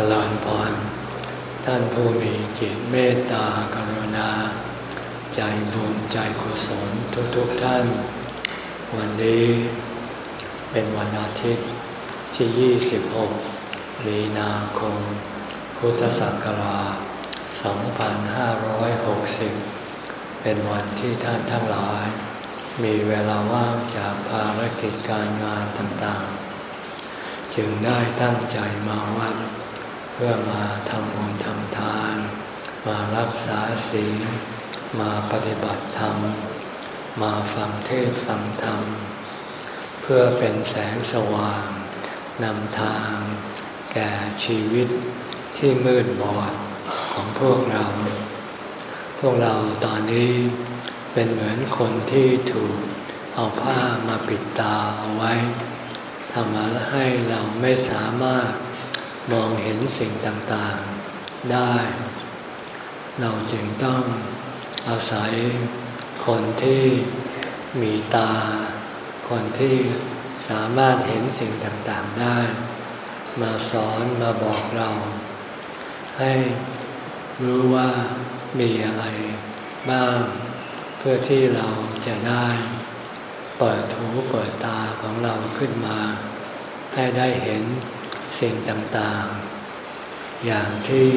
จริญพร ท่านผู้มีจิตเมตตากรุณา ใจบุญใจกุศลทุกๆทท่าน วันนี้เป็นวันอาทิตย์ที่ 26 มีนาคม พุทธศักราช 2560 เป็นวันที่ท่านทั้งหลาย มีเวลาว่างจากภารกิจการงานต่างๆ จึงได้ตั้งใจมาวัด พื่อมาทำบุญทำทาน มารักษาศีลมาปฏิบัติธรรม มาฟังเทศฟังธรรม เพื่อเป็นแสงสว่างนำทาง แก่ชีวิตที่มืดบอดของพวกเรา พวกเราตอนนี้เป็นเหมือนคนที่ถูกเอาผ้ามาปิดตาเอาไว้ทำให้เราไม่สามารถ มองเห็นสิ่งต่างๆได้ เราจึงต้องอาศัยคนที่มีตา คนที่สามารถเห็นสิ่งต่างๆได้ มาสอนมาบอกเรา ให้รู้ว่ามีอะไรบ้าง เพื่อที่เราจะได้เปิดหูเปิดตาของเราขึ้นมา ให้ได้เห็น สิ่งต่างๆ อย่างที่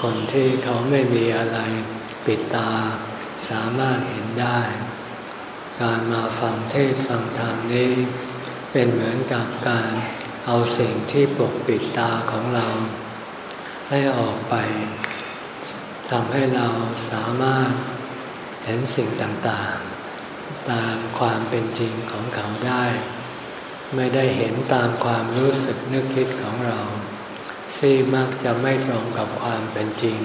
คนที่เขาไม่มีอะไรปิดตา สามารถเห็นได้ การมาฟังเทศฟังธรรมนี้ เป็นเหมือนกับการเอาสิ่งที่ปกปิดตาของเรา ให้ออกไปทำให้เราสามารถเห็นสิ่งต่างๆ ตามความเป็นจริงของเขาได้ ไม่ได้เห็นตามความรู้สึกนึกคิดของเราซี่มักจะไม่ตรงกับความเป็นจริง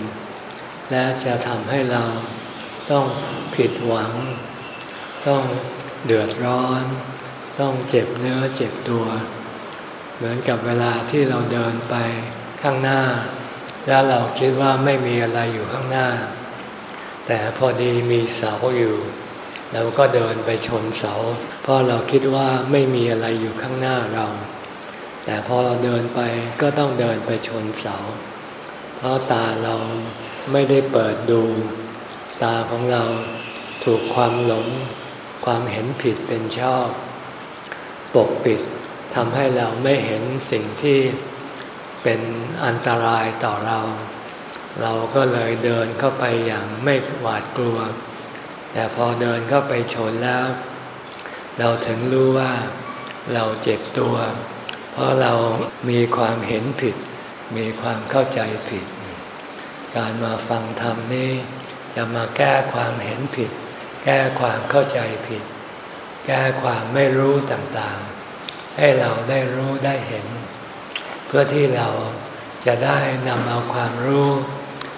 และจะทำให้เราต้องผิดหวัง ต้องเดือดร้อน ต้องเจ็บเนื้อเจ็บตัว เหมือนกับเวลาที่เราเดินไปข้างหน้า แล้วเราคิดว่าไม่มีอะไรอยู่ข้างหน้า แต่พอดีมีเสาอยู่ เราก็เดินไปชนเสา เพราะเราคิดว่าไม่มีอะไรอยู่ข้างหน้าเรา แต่พอเราเดินไปก็ต้องเดินไปชนเสา เพราะตาเราไม่ได้เปิดดู ตาของเราถูกความหลง ความเห็นผิดเป็นชอบ ปกปิดทำให้เราไม่เห็นสิ่งที่เป็นอันตรายต่อเรา เราก็เลยเดินเข้าไปอย่างไม่หวาดกลัว แต่พอเดินเข้าไปชนแล้ว เราถึงรู้ว่าเราเจ็บตัว เพราะเรามีความเห็นผิด มีความเข้าใจผิด การมาฟังธรรมนี้ จะมาแก้ความเห็นผิด แก้ความเข้าใจผิด แก้ความไม่รู้ต่างๆ ให้เราได้รู้ได้เห็น เพื่อที่เราจะได้นำเอาความรู้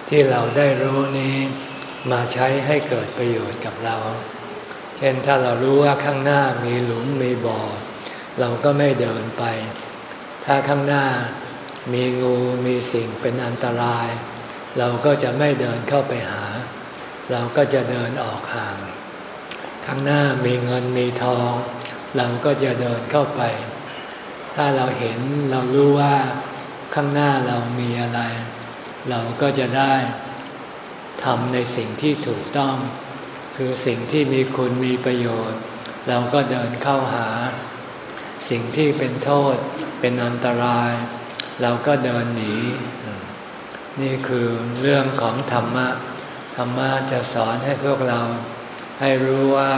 ที่เราได้รู้นี้ มาใช้ให้เกิดประโยชน์กับเรา เช่นถ้าเรารู้ว่าข้างหน้ามีหลุมมีบ่อ เราก็ไม่เดินไป ถ้าข้างหน้ามีงูมีสิ่งเป็นอันตราย เราก็จะไม่เดินเข้าไปหา เราก็จะเดินออกห่าง ข้างหน้ามีเงินมีทอง เราก็จะเดินเข้าไป ถ้าเราเห็นเรารู้ว่าข้างหน้าเรามีอะไร เราก็จะได้ ทำในสิ่งที่ถูกต้อง คือสิ่งที่มีคุณมีประโยชน์ เราก็เดินเข้าหา สิ่งที่เป็นโทษเป็นอันตราย เราก็เดินหนี นี่คือเรื่องของธรรมะ ธรรมะจะสอนให้พวกเรา ให้รู้ว่า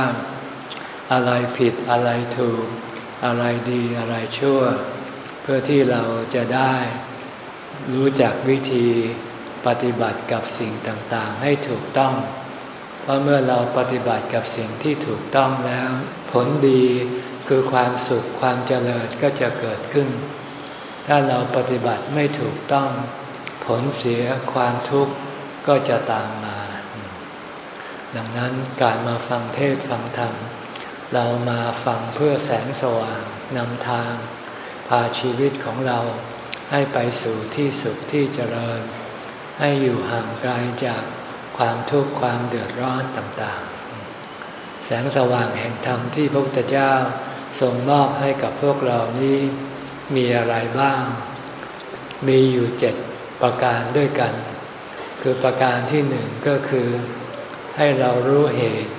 อะไรผิดอะไรถูก อะไรดีอะไรชั่ว เพื่อที่เราจะได้รู้จักวิธี ปฏิบัติกับสิ่งต่างๆ ให้ถูกต้อง เพราะเมื่อเราปฏิบัติกับสิ่งที่ถูกต้องแล้ว ผลดีคือความสุขความเจริญก็จะเกิดขึ้น ถ้าเราปฏิบัติไม่ถูกต้อง ผลเสียความทุกข์ก็จะตามมา ดังนั้นการมาฟังเทศฟังธรรม เรามาฟังเพื่อแสงสว่างนำทาง พาชีวิตของเราให้ไปสู่ที่สุขที่เจริญ ให้อยู่ห่างไกลจากความทุกข์ความเดือดร้อนต่างๆ แสงสว่างแห่งธรรมที่พระพุทธเจ้าทรงมอบให้กับพวกเรานี้มีอะไรบ้าง มีอยู่เจ็ดประการด้วยกัน คือประการที่หนึ่งก็คือ ให้เรารู้เหตุ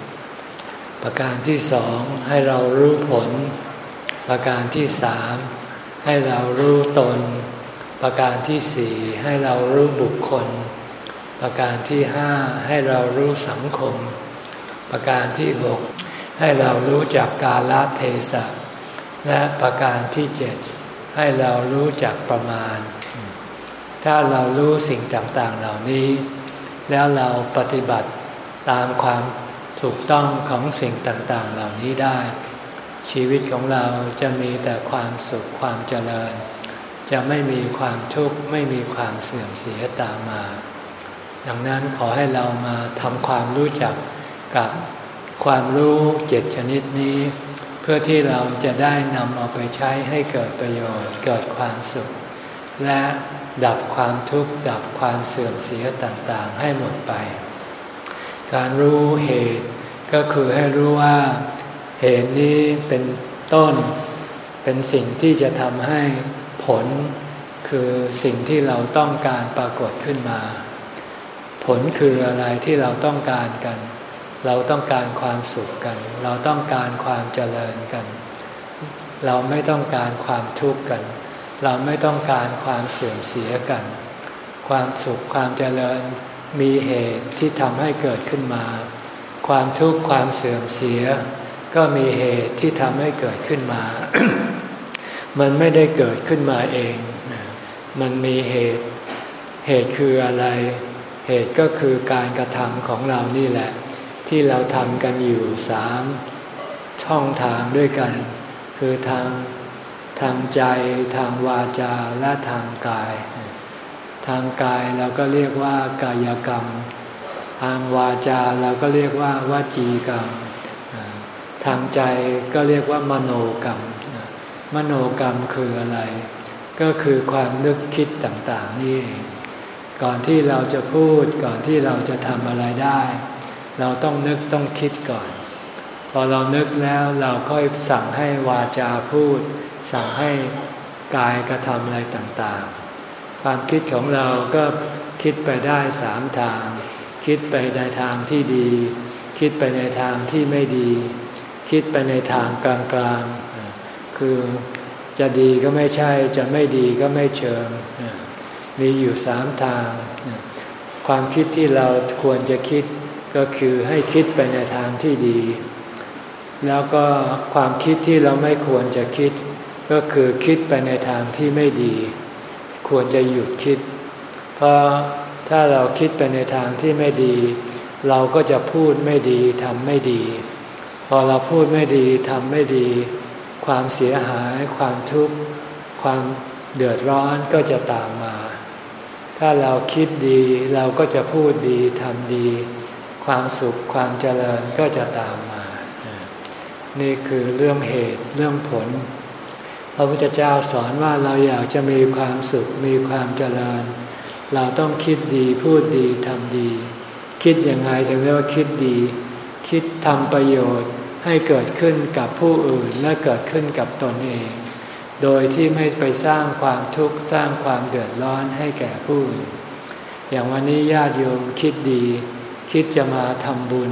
ประการที่สองให้เรารู้ผล ประการที่สามให้เรารู้ตน ประการที่สี่ให้เรารู้บุคคล ประการที่ห้าให้เรารู้สังคม ประการที่หกให้เรารู้จักกาลเทศะและประการที่เจ็ดให้เรารู้จักประมาณ ถ้าเรารู้สิ่งต่างๆเหล่านี้ แล้วเราปฏิบัติตามความถูกต้องของสิ่งต่างๆเหล่านี้ได้ ชีวิตของเราจะมีแต่ความสุขความเจริญ จะไม่มีความทุกข์ไม่มีความเสื่อมเสียตามมา ดังนั้นขอให้เรามาทำความรู้จักกับความรู้เจ็ดชนิดนี้ เพื่อที่เราจะได้นำเอาไปใช้ให้เกิดประโยชน์เกิดความสุข และดับความทุกข์ดับความเสื่อมเสียต่างๆ ให้หมดไป การรู้เหตุก็คือให้รู้ว่าเหตุนี้เป็นต้น เป็นสิ่งที่จะทำให้ ผลคือสิ่งที่เราต้องการปรากฏขึ้นมา ผลคืออะไรที่เราต้องการกัน เราต้องการความสุขกัน เราต้องการความเจริญกัน เราไม่ต้องการความทุกข์กัน เราไม่ต้องการความเสื่อมเสียกัน ความสุขความเจริญมีเหตุที่ทำให้เกิดขึ้นมา ความทุกข์ความเสื่อมเสีย ก็มีเหตุที่ทำให้เกิดขึ้นมา มันไม่ได้เกิดขึ้นมาเอง มันมีเหตุ เหตุคืออะไร เหตุก็คือการกระทำของเรานี่แหละ ที่เราทำกันอยู่สามช่องทางด้วยกัน คือทางทางใจทางวาจาและทางกาย ทางกายเราก็เรียกว่ากายกรรม ทางวาจาเราก็เรียกว่าวาจีกรรม ทางใจก็เรียกว่ามโนกรรม มโนกรรมคืออะไร ก็คือความนึกคิดต่างๆนี่ ก่อนที่เราจะพูดก่อนที่เราจะทำอะไรได้ เราต้องนึกต้องคิดก่อน พอเรานึกแล้วเราก็สั่งให้วาจาพูด สั่งให้กายกระทำอะไรต่างๆ ความคิดของเราก็คิดไปได้สามทาง คิดไปในทางที่ดี คิดไปในทางที่ไม่ดี คิดไปในทางกลางๆ คือจะดีก็ไม่ใช่ จะไม่ดีก็ไม่เชิง มีอยู่สามทาง ความคิดที่เราควรจะคิดก็คือให้คิดไปในทางที่ดี แล้วก็ความคิดที่เราไม่ควรจะคิด ก็คือคิดไปในทางที่ไม่ดี ควรจะหยุดคิด เพราะถ้าเราคิดไปในทางที่ไม่ดี เราก็จะพูดไม่ดีทำไม่ดี พอเราพูดไม่ดีทำไม่ดี ความเสียหาย ความทุกข์ ความเดือดร้อนก็จะตามมา ถ้าเราคิดดีเราก็จะพูดดีทำดี ความสุขความเจริญก็จะตามมา นี่คือเรื่องเหตุเรื่องผล พระพุทธเจ้าสอนว่าเราอยากจะมีความสุขมีความเจริญ เราต้องคิดดีพูดดีทำดี คิดยังไงถึงเรียกว่าคิดดี คิดทำประโยชน์ ให้เกิดขึ้นกับผู้อื่นและเกิดขึ้นกับตนเอง โดยที่ไม่ไปสร้างความทุกข์สร้างความเดือดร้อนให้แก่ผู้อื่น อย่างวันนี้ญาติโยมคิดดี คิดจะมาทำบุญ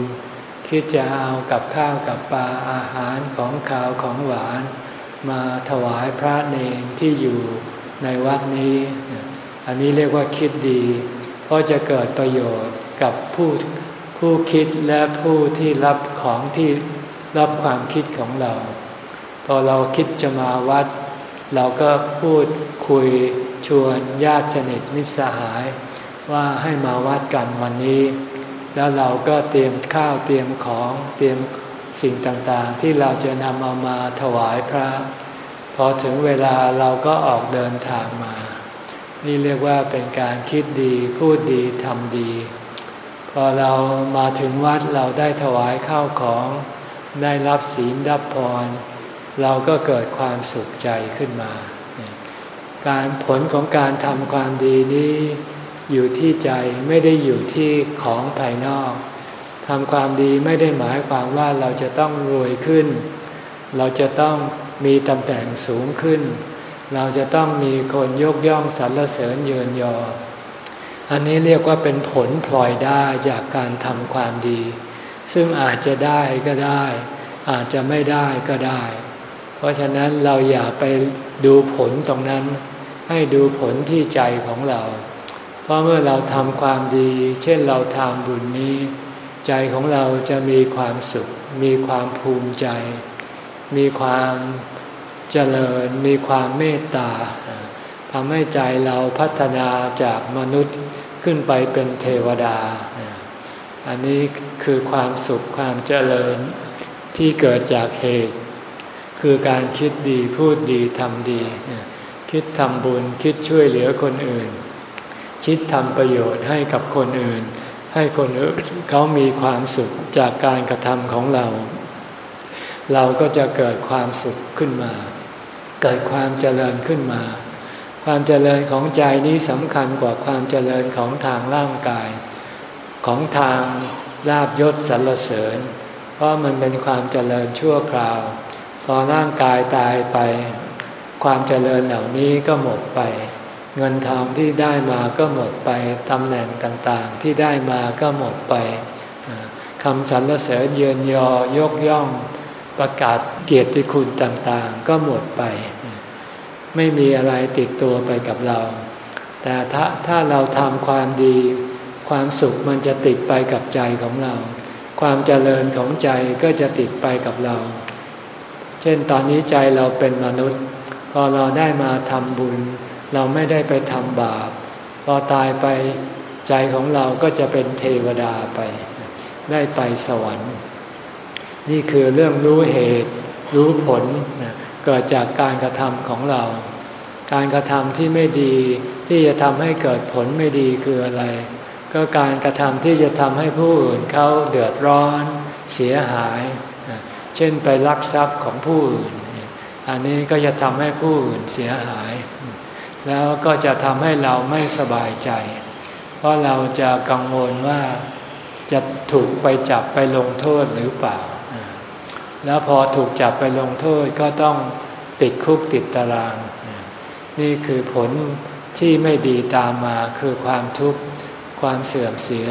คิดจะเอากับข้าวกับปลาอาหารของข้าวของหวาน มาถวายพระเนรที่อยู่ในวัดนี้ อันนี้เรียกว่าคิดดี เพราะจะเกิดประโยชน์กับผู้ผู้คิดและผู้ที่รับของที่ รับความคิดของเรา พอเราคิดจะมาวัด เราก็พูดคุยชวนญาติสนิทมิตรสหาย ว่าให้มาวัดกันวันนี้ แล้วเราก็เตรียมข้าวเตรียมของเตรียมสิ่งต่างๆ ที่เราจะนำเอามาถวายพระ พอถึงเวลาเราก็ออกเดินทางมา นี่เรียกว่าเป็นการคิดดีพูดดีทำดี พอเรามาถึงวัดเราได้ถวายข้าวของ ได้รับศีลรับพร เราก็เกิดความสุขใจขึ้นมา การผลของการทำความดีนี้อยู่ที่ใจไม่ได้อยู่ที่ของภายนอกทำความดีไม่ได้หมายความว่าเราจะต้องรวยขึ้น เราจะต้องมีตำแหน่งสูงขึ้น เราจะต้องมีคนยกย่องสรรเสริญเยินยอ อันนี้เรียกว่าเป็นผลพลอยได้จากการทำความดี ซึ่งอาจจะได้ก็ได้ อาจจะไม่ได้ก็ได้ เพราะฉะนั้นเราอย่าไปดูผลตรงนั้น ให้ดูผลที่ใจของเรา เพราะเมื่อเราทำความดี เช่นเราทำบุญนี้ ใจของเราจะมีความสุข มีความภูมิใจ มีความเจริญ มีความเมตตาทำให้ใจเราพัฒนาจากมนุษย์ขึ้นไปเป็นเทวดา อันนี้คือความสุขความเจริญที่เกิดจากเหตุ คือการคิดดีพูดดีทำดี คิดทำบุญคิดช่วยเหลือคนอื่น คิดทำประโยชน์ให้กับคนอื่น ให้คนอื่นเขามีความสุขจากการกระทำของเรา เราก็จะเกิดความสุขขึ้นมา เกิดความเจริญขึ้นมา ความเจริญของใจนี้สำคัญกว่าความเจริญของทางร่างกาย ของทางลาบยศสรรเสริญ เพราะมันเป็นความเจริญชั่วคราว พอร่างกายตายไป ความเจริญเหล่านี้ก็หมดไป เงินทองที่ได้มาก็หมดไปตำแหน่งต่างๆ ที่ได้มาก็หมดไปคำสรรเสริญเยือนยอยกย่องประกาศเกียรติคุณต่างๆ ก็หมดไป ไม่มีอะไรติดตัวไปกับเรา แต่ถ้าถ้าเราทำความดี ความสุขมันจะติดไปกับใจของเรา ความเจริญของใจก็จะติดไปกับเรา เช่นตอนนี้ใจเราเป็นมนุษย์ พอเราได้มาทำบุญ เราไม่ได้ไปทำบาป พอตายไปใจของเราก็จะเป็นเทวดาไป ได้ไปสวรรค์ นี่คือเรื่องรู้เหตุรู้ผลเกิดจากการกระทำของเรา การกระทำที่ไม่ดีที่จะทำให้เกิดผลไม่ดีคืออะไร ก็การกระทำที่จะทำให้ผู้อื่นเขาเดือดร้อนเสียหาย เช่นไปลักทรัพย์ของผู้อื่น อันนี้ก็จะทำให้ผู้อื่นเสียหาย แล้วก็จะทำให้เราไม่สบายใจ เพราะเราจะกังวลว่าจะถูกไปจับไปลงโทษหรือเปล่า แล้วพอถูกจับไปลงโทษก็ต้องติดคุกติดตาราง นี่คือผลที่ไม่ดีตามมาคือความทุกข์ ความเสื่อมเสีย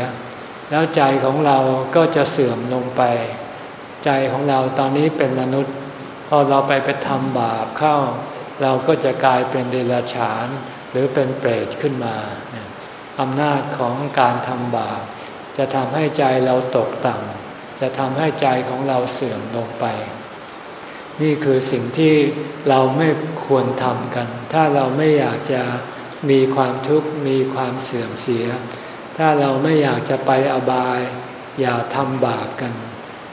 แล้วใจของเราก็จะเสื่อมลงไป ใจของเราตอนนี้เป็นมนุษย์ พอเราไปไปทำบาปเข้า เราก็จะกลายเป็นเดรัจฉาน หรือเป็นเปรตขึ้นมาอำนาจของการทำบาปจะทำให้ใจเราตกต่ำจะทำให้ใจของเราเสื่อมลงไป นี่คือสิ่งที่เราไม่ควรทำกัน ถ้าเราไม่อยากจะมีความทุกข์มีความเสื่อมเสีย ถ้าเราไม่อยากจะไปอบาย อย่าทำบาปกัน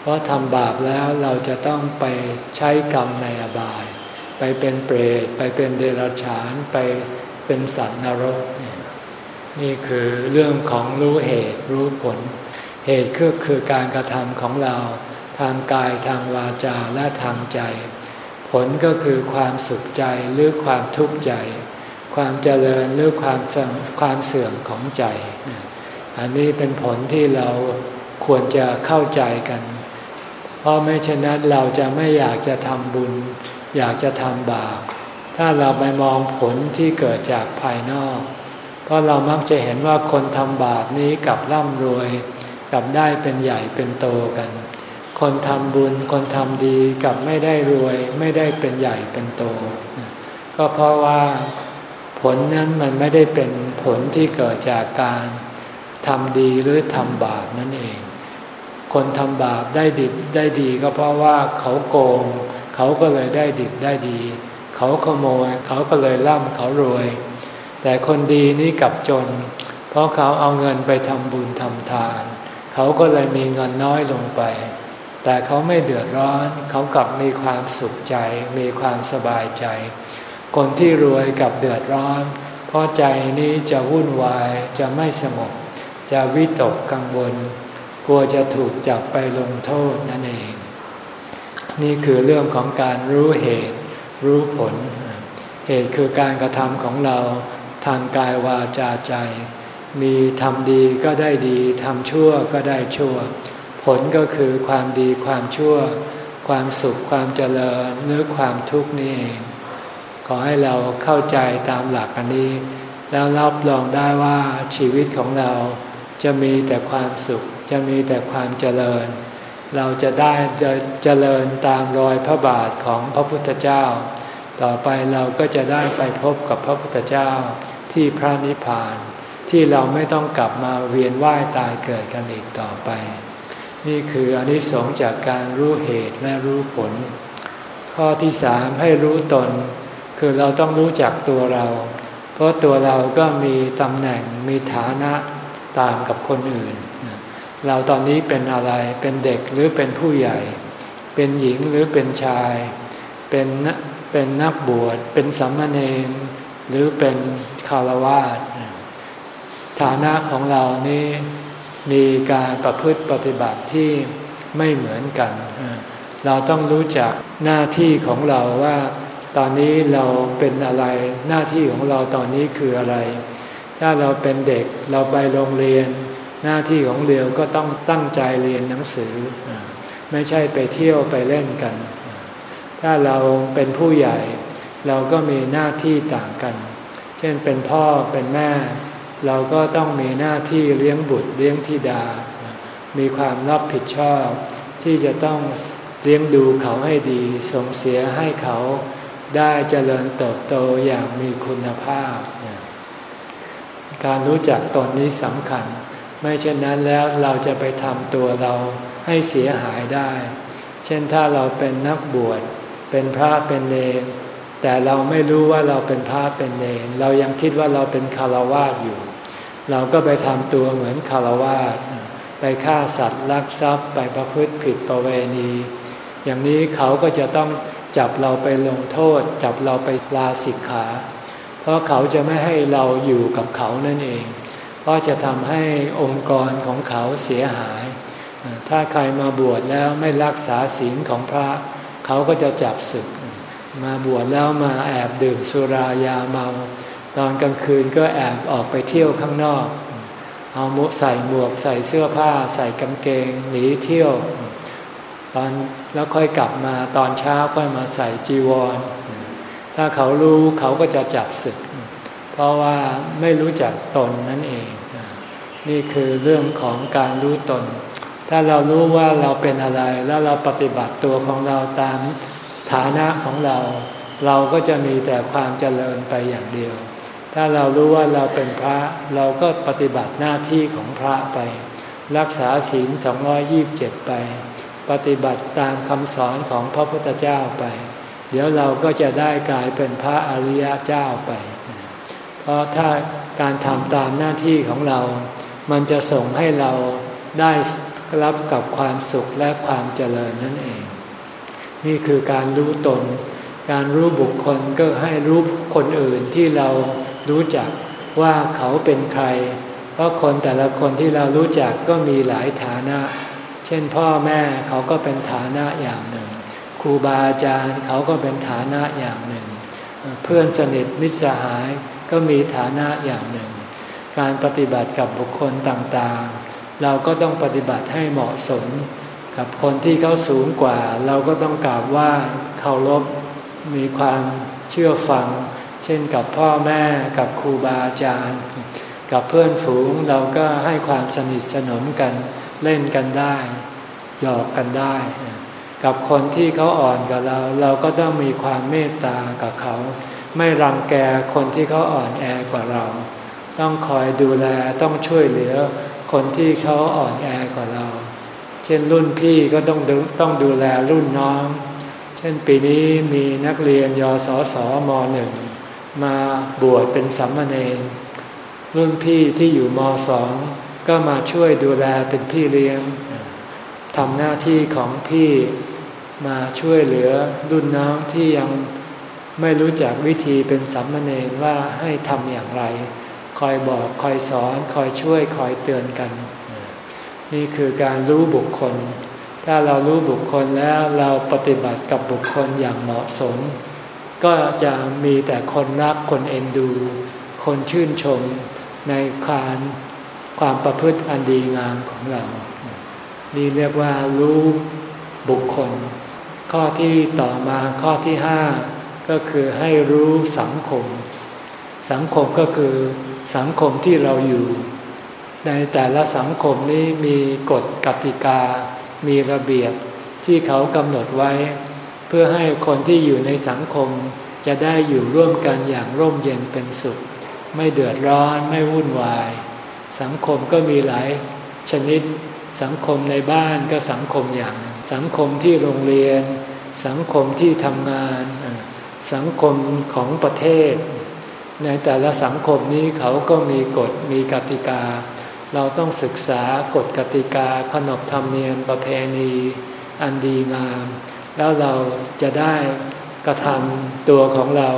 เพราะทำบาปแล้วเราจะต้องไปใช้กรรมในอบาย ไปเป็นเปรต ไปเป็นเดรัจฉาน ไปเป็นสัตว์นรก นี่คือเรื่องของรู้เหตุรู้ผล เหตุก็คือการกระทำของเราทางกายทางวาจาและทางใจ ผลก็คือความสุขใจหรือความทุกข์ใจ ความเจริญหรือความความเสื่อมของใจ อันนี้เป็นผลที่เราควรจะเข้าใจกัน เพราะไม่เช่นนั้นเราจะไม่อยากจะทำบุญ อยากจะทำบาป ถ้าเราไปมองผลที่เกิดจากภายนอก เพราะเรามักจะเห็นว่าคนทำบาปนี้กับร่ำรวย กับได้เป็นใหญ่เป็นโตกัน คนทำบุญคนทำดีกับไม่ได้รวย ไม่ได้เป็นใหญ่เป็นโต ก็เพราะว่าผลนั้นมันไม่ได้เป็นผลที่เกิดจากการ ทำดีหรือทำบาปนั่นเอง คนทำบาปได้ดิบได้ดีก็เพราะว่าเขาโกง เขาก็เลยได้ดิบได้ดี เขาขโมย เขาก็เลยร่ำเขารวย แต่คนดีนี่กลับจน เพราะเขาเอาเงินไปทำบุญทำทาน เขาก็เลยมีเงินน้อยลงไป แต่เขาไม่เดือดร้อน เขากลับมีความสุขใจ มีความสบายใจ คนที่รวยกับเดือดร้อน เพราะใจนี้จะวุ่นวายจะไม่สงบ จะวิตกกังวล กลัวจะถูกจับไปลงโทษนั่นเอง นี่คือเรื่องของการรู้เหตุรู้ผล เหตุคือการกระทำของเราทางกายวาจาใจ มีทำดีก็ได้ดีทำชั่วก็ได้ชั่ว ผลก็คือความดีความชั่ว ความสุขความเจริญหรือความทุกข์นี่เองขอให้เราเข้าใจตามหลักอันนี้ แล้วรับรองได้ว่าชีวิตของเรา จะมีแต่ความสุข จะมีแต่ความเจริญ เราจะได้จะเจริญตามรอยพระบาทของพระพุทธเจ้า ต่อไปเราก็จะได้ไปพบกับพระพุทธเจ้าที่พระนิพพาน ที่เราไม่ต้องกลับมาเวียนว่ายตายเกิดกันอีกต่อไป นี่คืออนิสงส์จากการรู้เหตุและรู้ผล ข้อที่สามให้รู้ตน คือเราต้องรู้จักตัวเรา เพราะตัวเราก็มีตำแหน่งมีฐานะ ต่างกับคนอื่น เราตอนนี้เป็นอะไรเป็นเด็กหรือเป็นผู้ใหญ่ เป็นหญิงหรือเป็นชาย เป็นเป็นนักบวช เป็นสัมมาเนรหรือเป็นคารวาสฐานะของเรานี่มีการประพฤติปฏิบัติที่ไม่เหมือนกัน เราต้องรู้จักหน้าที่ของเราว่า ตอนนี้เราเป็นอะไรหน้าที่ของเราตอนนี้คืออะไร ถ้าเราเป็นเด็กเราไปโรงเรียน หน้าที่ของเรียวก็ต้องตั้งใจเรียนหนังสือ ไม่ใช่ไปเที่ยวไปเล่นกัน ถ้าเราเป็นผู้ใหญ่ เราก็มีหน้าที่ต่างกัน เช่นเป็นพ่อเป็นแม่ เราก็ต้องมีหน้าที่เลี้ยงบุตรเลี้ยงธิดา มีความรับผิดชอบ ที่จะต้องเลี้ยงดูเขาให้ดีส่งเสียให้เขาได้เจริญเติบโตอย่างมีคุณภาพ การรู้จักตนนี้สำคัญ ไม่เช่นนั้นแล้วเราจะไปทำตัวเราให้เสียหายได้ เช่นถ้าเราเป็นนักบวช เป็นพระเป็นเนรแต่เราไม่รู้ว่าเราเป็นพระเป็นเนรเรายังคิดว่าเราเป็นคารวาสอยู่ เราก็ไปทำตัวเหมือนคารวาสไปฆ่าสัตว์ลักทรัพย์ ไปประพฤติผิดประเวณี อย่างนี้เขาก็จะต้องจับเราไปลงโทษ จับเราไปลาสิกขา เพราะเขาจะไม่ให้เราอยู่กับเขานั่นเอง เพราะจะทำให้องค์กรของเขาเสียหาย ถ้าใครมาบวชแล้วไม่รักษาศีลของพระ เขาก็จะจับศึก มาบวชแล้วมาแอบดื่มสุรายาเมา ตอนกลางคืนก็แอบออกไปเที่ยวข้างนอก เอาหมวกใส่หมวกใส่เสื้อผ้า ใส่กางเกงหนีเที่ยว ตอนแล้วค่อยกลับมาตอนเช้าก็มาใส่จีวรถ้าเขารู้เขาก็จะจับศึก เพราะว่าไม่รู้จักตนนั่นเอง นี่คือเรื่องของการรู้ตน ถ้าเรารู้ว่าเราเป็นอะไรแล้วเราปฏิบัติตัวของเราตามฐานะของเรา เราก็จะมีแต่ความเจริญไปอย่างเดียว ถ้าเรารู้ว่าเราเป็นพระเราก็ปฏิบัติหน้าที่ของพระไป รักษาศีล227 ไป ปฏิบัติตามคำสอนของพระพุทธเจ้าไป เดี๋ยวเราก็จะได้กลายเป็นพระอริยเจ้าไป เพราะถ้าการทำตามหน้าที่ของเรา มันจะส่งให้เราได้รับกับความสุขและความเจริญนั่นเอง นี่คือการรู้ตน การรู้บุคคลก็ให้รู้คนอื่นที่เรารู้จักว่าเขาเป็นใคร เพราะคนแต่ละคนที่เรารู้จักก็มีหลายฐานะ เช่นพ่อแม่เขาก็เป็นฐานะอย่างหนึ่งครูบาอาจารย์เขาก็เป็นฐานะอย่างหนึ่ง เพื่อนสนิทมิตรสหาย ก็มีฐานะอย่างหนึ่ง การปฏิบัติกับบุคคลต่างๆ เราก็ต้องปฏิบัติให้เหมาะสม กับคนที่เขาสูงกว่า เราก็ต้องกราบว่าเคารพมีความเชื่อฟัง เช่นกับพ่อแม่กับครูบาอาจารย์ กับเพื่อนฝูงเราก็ให้ความสนิทสนมกันเล่นกันได้หยอกกันได้ กับคนที่เขาอ่อนกับเรา เราก็ต้องมีความเมตตากับเขา ไม่รังแกคนที่เขาอ่อนแอกว่าเรา ต้องคอยดูแลต้องช่วยเหลือคนที่เขาอ่อนแอกว่าเรา เช่นรุ่นพี่ก็ต้องต้องดูแลรุ่นน้อง เช่นปีนี้มีนักเรียนยศสมหนึ่งมาบวชเป็นสัมมาเนรรุ่นพี่ที่อยู่มสองก็มาช่วยดูแลเป็นพี่เลี้ยงทำหน้าที่ของพี่มาช่วยเหลือรุ่นน้องที่ยัง ไม่รู้จักวิธีเป็นสัมมาเนรว่าให้ทำอย่างไร คอยบอกคอยสอนคอยช่วยคอยเตือนกัน นี่คือการรู้บุคคล ถ้าเรารู้บุคคลแล้วเราปฏิบัติกับบุคคลอย่างเหมาะสม ก็จะมีแต่คนรักคนเอ็นดู คนชื่นชมในความความประพฤติอันดีงามของเรา นี่เรียกว่ารู้บุคคล ข้อที่ต่อมาข้อที่ห้า ก็คือให้รู้สังคม สังคมก็คือสังคมที่เราอยู่ ในแต่ละสังคมนี้มีกฎกติกา มีระเบียบที่เขากำหนดไว้ เพื่อให้คนที่อยู่ในสังคมจะได้อยู่ร่วมกันอย่างร่มเย็นเป็นสุข ไม่เดือดร้อนไม่วุ่นวาย สังคมก็มีหลายชนิด สังคมในบ้านก็สังคมอย่าง สังคมที่โรงเรียน สังคมที่ทำงาน สังคมของประเทศ ในแต่ละสังคมนี้เขาก็มีกฎมีกติกา เราต้องศึกษากฎกติกาขนบธรรมเนียมประเพณีอันดีงาม แล้วเราจะได้กระทำตัวของเรา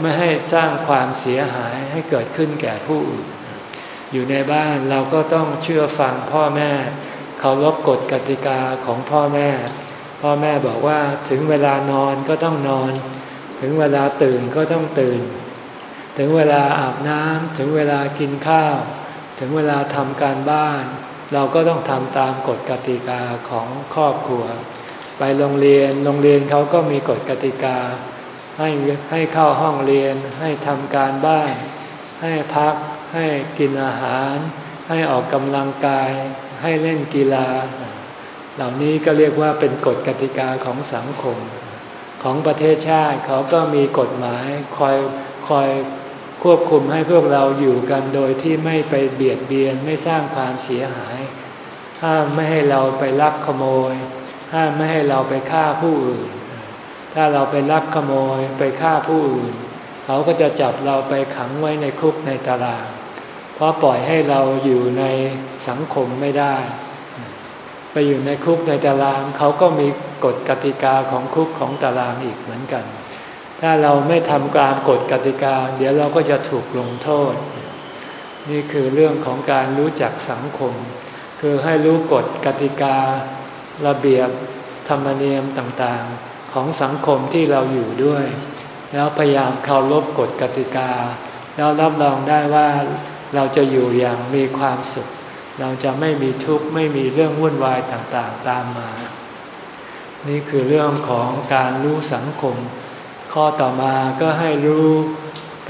ไม่ให้สร้างความเสียหายให้เกิดขึ้นแก่ผู้อื่นอยู่ในบ้านเราก็ต้องเชื่อฟังพ่อแม่เคารพกฎกติกาของพ่อแม่ พ่อแม่บอกว่าถึงเวลานอนก็ต้องนอน ถึงเวลาตื่นก็ต้องตื่น ถึงเวลาอาบน้ำถึงเวลากินข้าว ถึงเวลาทำการบ้าน เราก็ต้องทำตามกฎกติกาของครอบครัว ไปโรงเรียนโรงเรียนเขาก็มีกฎกติกา ให้ให้เข้าห้องเรียน ให้ทำการบ้าน ให้พัก ให้กินอาหาร ให้ออกกำลังกาย ให้เล่นกีฬา เหล่านี้ก็เรียกว่าเป็นกฎกติกาของสังคม ของประเทศชาติเขาก็มีกฎหมายคอยคอยควบคุมให้พวกเราอยู่กันโดยที่ไม่ไปเบียดเบียนไม่สร้างความเสียหาย ห้ามไม่ให้เราไปลักขโมย ห้ามไม่ให้เราไปฆ่าผู้อื่น ถ้าเราไปลักขโมยไปฆ่าผู้อื่น เขาก็จะจับเราไปขังไว้ในคุกในตาราง เพราะปล่อยให้เราอยู่ในสังคมไม่ได้ ไปอยู่ในคุกในตารางเขาก็มีกฎกติกาของคุกของตารางอีกเหมือนกัน ถ้าเราไม่ทำการกฎกติกา เดี๋ยวเราก็จะถูกลงโทษ นี่คือเรื่องของการรู้จักสังคม คือให้รู้กฎกติการะเบียบธรรมเนียมต่างๆ ของสังคมที่เราอยู่ด้วย แล้วพยายามเคารพกฎกติกา แล้วรับรองได้ว่าเราจะอยู่อย่างมีความสุข เราจะไม่มีทุกข์ไม่มีเรื่องวุ่นวายต่างๆตามมา นี่คือเรื่องของการรู้สังคม ข้อต่อมาก็ให้รู้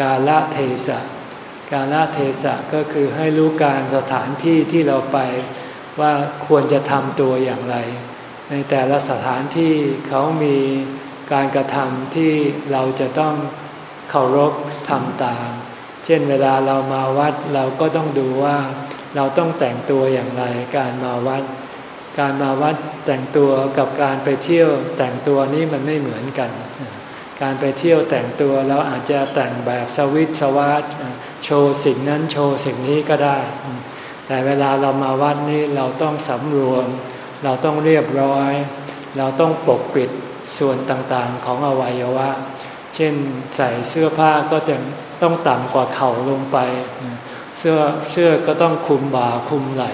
กาละเทศะกาละเทศะก็คือให้รู้การสถานที่ที่เราไปว่าควรจะทำตัวอย่างไร ในแต่ละสถานที่เขามีการกระทำที่เราจะต้องเคารพทำตาม เช่นเวลาเรามาวัดเราก็ต้องดูว่า เราต้องแต่งตัวอย่างไรการมาวัด การมาวัดแต่งตัวกับการไปเที่ยวแต่งตัวนี้มันไม่เหมือนกัน การไปเที่ยวแต่งตัวเราอาจจะแต่งแบบสวิตสวัสดโชว์สิ่งนั้นโชว์สิ่งนี้ก็ได้ แต่เวลาเรามาวัดนี้เราต้องสำรวม เราต้องเรียบร้อย เราต้องปกปิดส่วนต่างๆของอวัยวะ เช่นใส่เสื้อผ้าก็จะต้องต่ำกว่าเข่าลงไป เสื้อเสื้อก็ต้องคุมบ่าคุมไหล่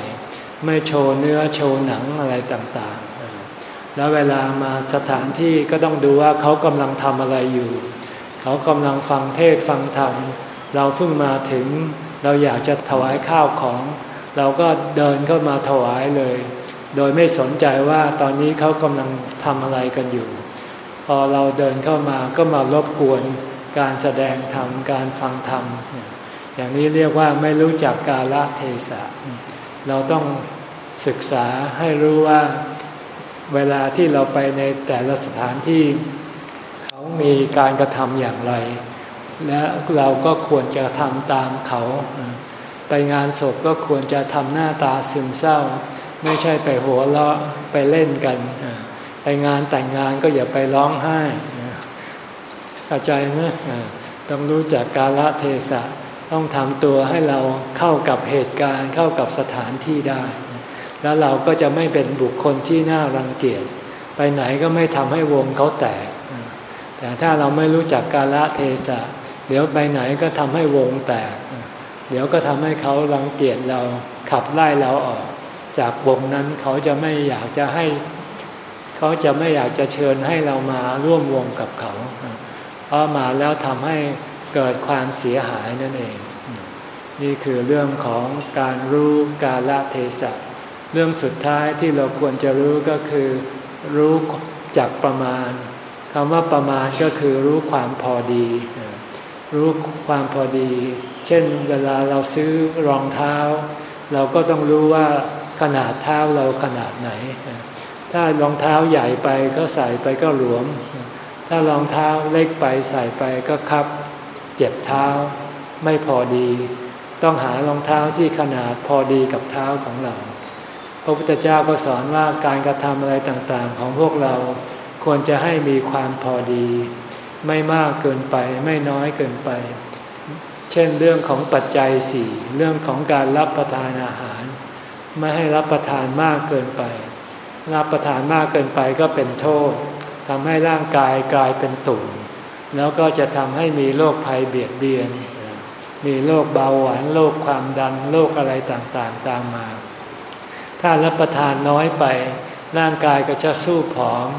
ไม่โชว์เนื้อโชว์หนังอะไรต่างๆ แล้วเวลามาสถานที่ก็ต้องดูว่าเขากำลังทำอะไรอยู่ เขากำลังฟังเทศฟังธรรม เราเพิ่งมาถึงเราอยากจะถวายข้าวของ เราก็เดินเข้ามาถวายเลย โดยไม่สนใจว่าตอนนี้เขากำลังทำอะไรกันอยู่ พอเราเดินเข้ามาก็มารบกวนการแสดงธรรมการฟังธรรม อย่างนี้เรียกว่าไม่รู้จักกาลเทศะ เราต้องศึกษาให้รู้ว่าเวลาที่เราไปในแต่ละสถานที่ เขามีการกระทำอย่างไร และเราก็ควรจะทำตามเขา ไปงานศพก็ควรจะทำหน้าตาซึมเศร้า ไม่ใช่ไปหัวเราะไปเล่นกัน ไปงานแต่งงานก็อย่าไปร้องไห้เข้าใจไหมต้องรู้จักกาลเทศะ ต้องทำตัวให้เราเข้ากับเหตุการณ์เข้ากับสถานที่ได้ แล้วเราก็จะไม่เป็นบุคคลที่น่ารังเกียจไปไหนก็ไม่ทำให้วงเขาแตก แต่ถ้าเราไม่รู้จักกาลเทศะ เดี๋ยวไปไหนก็ทำให้วงแตก เดี๋ยวก็ทำให้เขารังเกียจเราขับไล่เราออก จากวงนั้นเขาจะไม่อยากจะให้ เขาจะไม่อยากจะเชิญให้เรามาร่วมวงกับเขา เพราะมาแล้วทำให้ เกิดความเสียหายนั่นเอง นี่คือเรื่องของการรู้กาลเทศะเรื่องสุดท้ายที่เราควรจะรู้ก็คือ รู้จักประมาณคำว่าประมาณก็คือรู้ความพอดี รู้ความพอดี เช่นเวลาเราซื้อรองเท้า เราก็ต้องรู้ว่าขนาดเท้าเราขนาดไหน ถ้ารองเท้าใหญ่ไปก็ใส่ไปก็หลวม ถ้ารองเท้าเล็กไปใส่ไปก็คับ เจ็บเท้า ไม่พอดี ต้องหารองเท้าที่ขนาดพอดีกับเท้าของเรา พระพุทธเจ้าก็สอนว่าการกระทำอะไรต่างๆ ของพวกเราควรจะให้มีความพอดี ไม่มากเกินไปไม่น้อยเกินไป เช่นเรื่องของปัจจัยสี่เรื่องของการรับประทานอาหาร ไม่ให้รับประทานมากเกินไป รับประทานมากเกินไปก็เป็นโทษทำให้ร่างกายกลายเป็นตุ่ม แล้วก็จะทำให้มีโรคภัยเบียดเบียน มีโรคเบาหวานโรคความดันโรคอะไรต่างๆตามมา ถ้ารับประทานน้อยไป ร่างกายก็จะสู้ผอม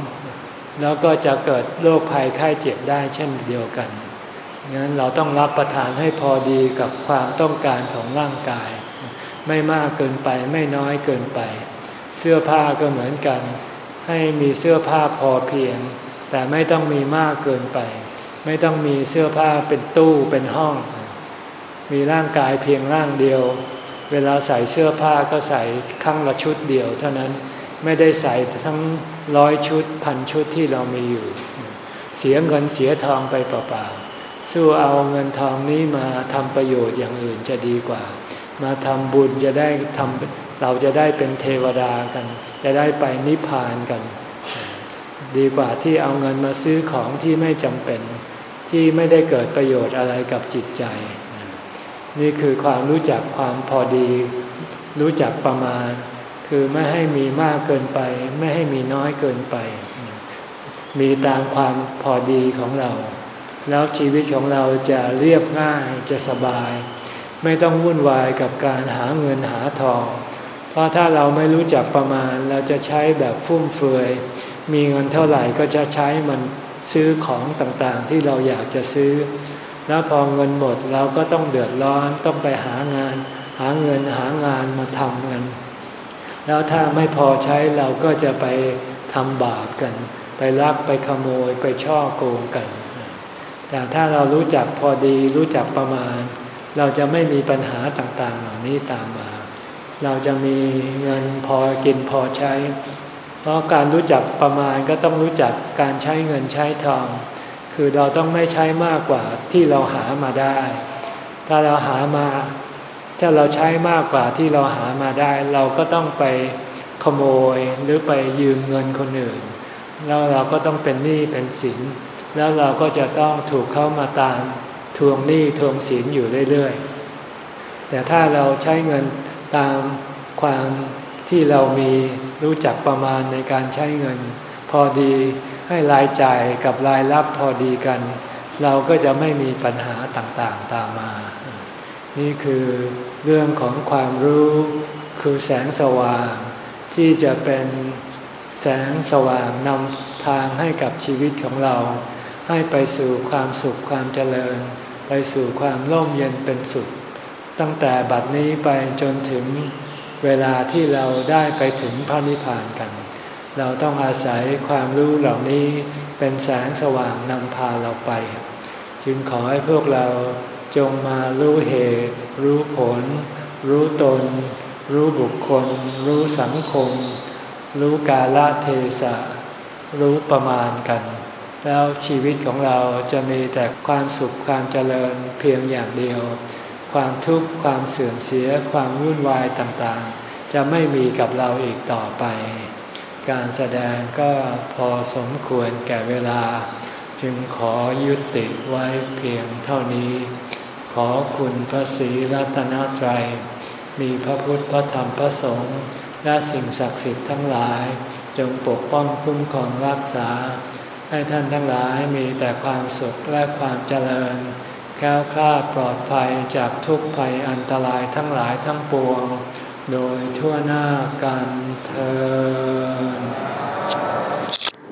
แล้วก็จะเกิดโรคภัยไข้เจ็บได้เช่นเดียวกันงั้นเราต้องรับประทานให้พอดีกับความต้องการของร่างกาย ไม่มากเกินไปไม่น้อยเกินไป เสื้อผ้าก็เหมือนกัน ให้มีเสื้อผ้าพอเพียง แต่ไม่ต้องมีมากเกินไป ไม่ต้องมีเสื้อผ้าเป็นตู้เป็นห้อง มีร่างกายเพียงร่างเดียว เวลาใส่เสื้อผ้าก็ใส่ครั้งละชุดเดียว เท่านั้นไม่ได้ใส่ทั้งร้อยชุดพันชุดที่เรามีอยู่ เสียเงินเสียทองไปเปล่าๆสู้เอาเงินทองนี้มาทำประโยชน์อย่างอื่นจะดีกว่า มาทำบุญจะได้ทำเราจะได้เป็นเทวดากัน จะได้ไปนิพพานกัน ดีกว่าที่เอาเงินมาซื้อของที่ไม่จำเป็น ที่ไม่ได้เกิดประโยชน์อะไรกับจิตใจ นี่คือความรู้จักความพอดี รู้จักประมาณ คือไม่ให้มีมากเกินไป ไม่ให้มีน้อยเกินไป มีตามความพอดีของเรา แล้วชีวิตของเราจะเรียบง่ายจะสบาย ไม่ต้องวุ่นวายกับการหาเงินหาทอง เพราะถ้าเราไม่รู้จักประมาณเราจะใช้แบบฟุ่มเฟือยมีเงินเท่าไหร่ก็จะใช้มัน ซื้อของต่างๆ ที่เราอยากจะซื้อ แล้วพอเงินหมดเราก็ต้องเดือดร้อนต้องไปหางาน หาเงินหางานมาทำกันแล้วถ้าไม่พอใช้เราก็จะไปทำบาปกัน ไปลักไปขโมยไปช่อโกงกัน แต่ถ้าเรารู้จักพอดีรู้จักประมาณ เราจะไม่มีปัญหาต่างๆเหล่านี้ตามมา เราจะมีเงินพอกินพอใช้ เพราะการรู้จักประมาณก็ต้องรู้จักการใช้เงินใช้ทอง คือเราต้องไม่ใช้มากกว่าที่เราหามาได้ ถ้าเราหามา ถ้าเราใช้มากกว่าที่เราหามาได้ เราก็ต้องไปขโมยหรือไปยืมเงินคนอื่น แล้วเราก็ต้องเป็นหนี้เป็นสิน แล้วเราก็จะต้องถูกเข้ามาตามทวงหนี้ทวงสินอยู่เรื่อยๆ แต่ถ้าเราใช้เงินตามความที่เรามี รู้จักประมาณในการใช้เงิน พอดีให้รายจ่ายกับรายรับพอดีกัน เราก็จะไม่มีปัญหาต่างๆตามมา นี่คือเรื่องของความรู้คือแสงสว่าง ที่จะเป็นแสงสว่างนำทางให้กับชีวิตของเรา ให้ไปสู่ความสุขความเจริญ ไปสู่ความร่มเย็นเป็นสุข ตั้งแต่บัดนี้ไปจนถึง เวลาที่เราได้ไปถึงพระนิพพานกัน เราต้องอาศัยความรู้เหล่านี้เป็นแสงสว่างนำพาเราไป จึงขอให้พวกเราจงมารู้เหตุ รู้ผล รู้ตน รู้บุคคล รู้สังคม รู้กาลเทศะ รู้ประมาณกัน แล้วชีวิตของเราจะมีแต่ความสุขความเจริญเพียงอย่างเดียว ความทุกข์ความเสื่อมเสียความวุ่นวายต่างๆ จะไม่มีกับเราอีกต่อไป การแสดงก็พอสมควรแก่เวลา จึงขอยุติไว้เพียงเท่านี้ ขอคุณพระศรีรัตนตรัย มีพระพุทธพระธรรมพระสงฆ์และสิ่งศักดิ์สิทธิ์ทั้งหลาย จงปกป้องคุ้มครองรักษา ให้ท่านทั้งหลายมีแต่ความสุขและความเจริญ แค้วคลาดปลอดภัยจากทุกภัยอันตรายทั้งหลายทั้งปวง โดยทั่วหน้ากันเธอ